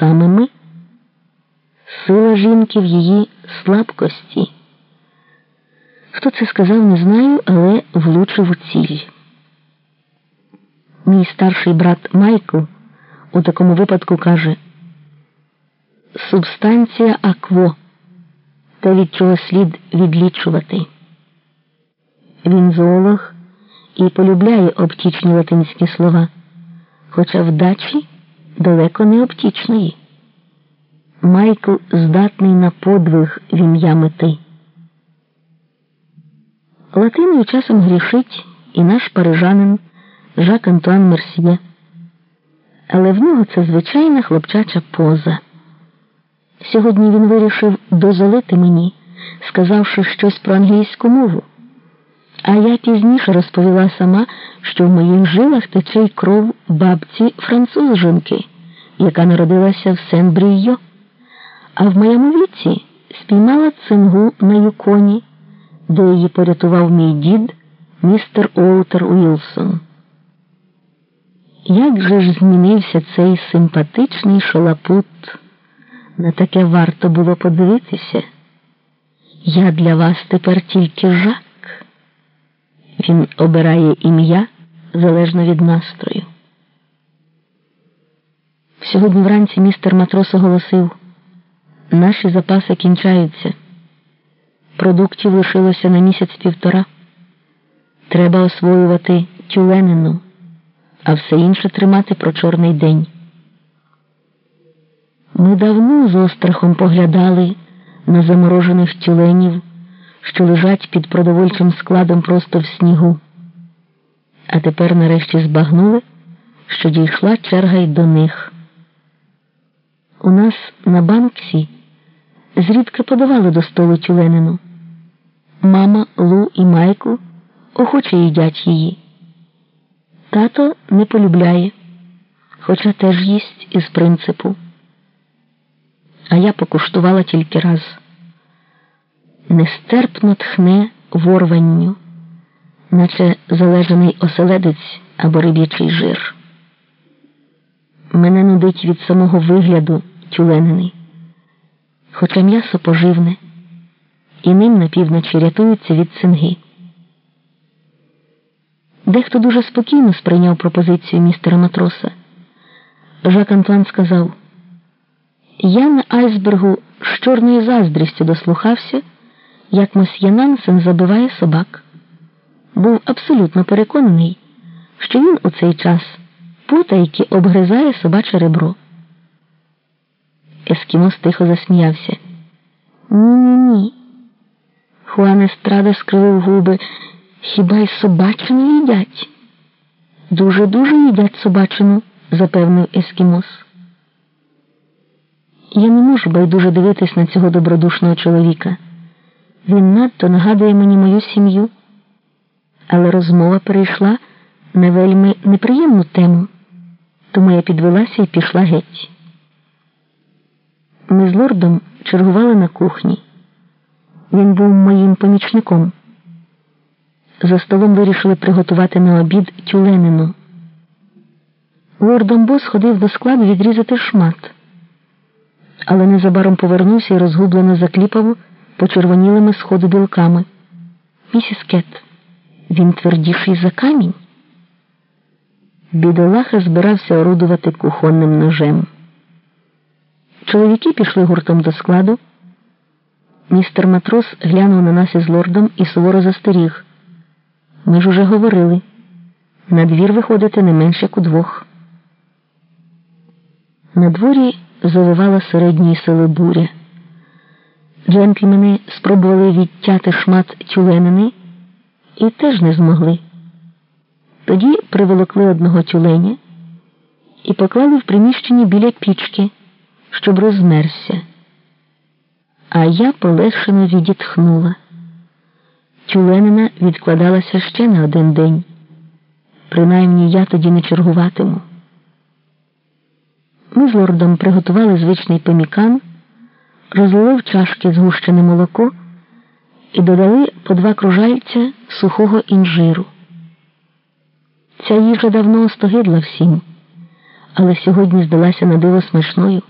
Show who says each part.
Speaker 1: саме ми. Сила жінки в її слабкості. Хто це сказав, не знаю, але влучив у ціль. Мій старший брат Майкл у такому випадку каже субстанція акво, те, від чого слід відлічувати. Він зоолог і полюбляє оптічні латинські слова, хоча вдачі далеко не оптічної. Майкл здатний на подвиг в ім'я мети. Латиною часом грішить і наш парижанин Жак Антуан Мерсьє. Але в нього це звичайна хлопчача поза. Сьогодні він вирішив дозволити мені, сказавши щось про англійську мову. А я пізніше розповіла сама, що в моїх жилах тече й кров бабці француженки, яка народилася в Сен-Брійо, а в моєму віці спіймала цингу на юконі, де її порятував мій дід, містер Оутер Уілсон. Як же ж змінився цей симпатичний шалапут? На таке варто було подивитися. Я для вас тепер тільки жак. Він обирає ім'я залежно від настрою. Сьогодні вранці містер матрос оголосив, наші запаси кінчаються. Продуктів лишилося на місяць півтора. Треба освоювати тюленину, а все інше тримати про чорний день. Ми давно з острахом поглядали на заморожених тюленів що лежать під продовольчим складом просто в снігу. А тепер нарешті збагнули, що дійшла черга й до них. У нас на банксі зрідка подавали до столу тюленину. Мама, Лу і Майкл охоче їдять її. Тато не полюбляє, хоча теж їсть із принципу. А я покуштувала тільки раз нестерпно тхне ворванню, наче залежаний оселедець або риб'ячий жир. Мене нудить від самого вигляду тюленини, хоча м'ясо поживне, і ним на півночі рятуються від цинги. Дехто дуже спокійно сприйняв пропозицію містера матроса. Жак Антуан сказав: Я на айсбергу з чорною заздрістю дослухався як мосьє Нансен забиває собак. Був абсолютно переконаний, що він у цей час потайки обгризає собаче ребро. Ескімос тихо засміявся. Ні-ні ні. Хуан Естрада скривив губи. Хіба й собачину їдять? Дуже дуже їдять собачину, запевнив Ескімос. Я не можу байдуже дивитись на цього добродушного чоловіка. Він надто нагадує мені мою сім'ю, але розмова перейшла на вельми неприємну тему, тому я підвелася і пішла геть. Ми з лордом чергували на кухні. Він був моїм помічником. За столом вирішили приготувати на обід тюленину. Лордом Бос ходив до складу відрізати шмат, але незабаром повернувся і розгублено закліпав почервонілими сходу білками. Місіс Кет, він твердіший за камінь. Бідолаха збирався орудувати кухонним ножем. Чоловіки пішли гуртом до складу. Містер матрос глянув на нас із лордом і суворо застеріг. Ми ж уже говорили. На двір виходити не менше як удвох. На дворі завивала середньої сили буря. Джентльмени спробували відтяти шмат тюленини і теж не змогли. Тоді приволокли одного тюленя і поклали в приміщенні біля пічки, щоб розмерся. А я полегшено відітхнула. Тюленина відкладалася ще на один день. Принаймні я тоді не чергуватиму. Ми з лордом приготували звичний пемікан розлили в чашки згущене молоко і додали по два кружальця сухого інжиру. Ця їжа давно остогидла всім, але сьогодні здалася на диво смачною.